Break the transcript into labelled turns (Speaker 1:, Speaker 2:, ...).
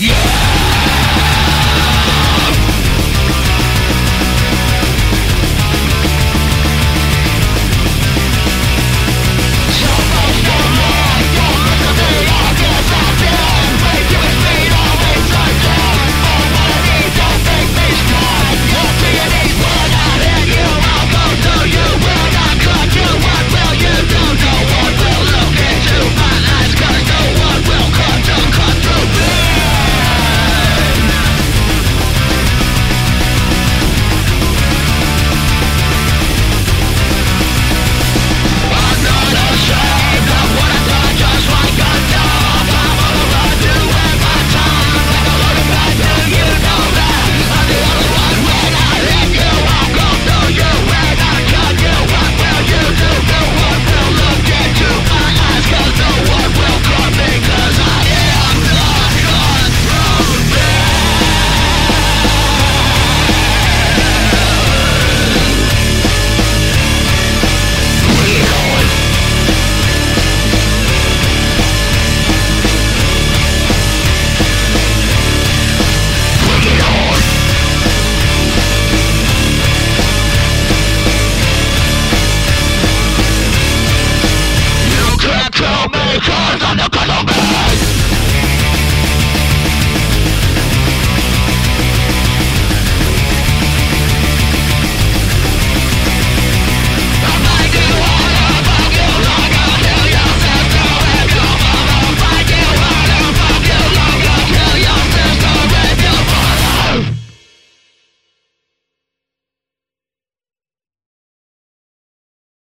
Speaker 1: Yeah!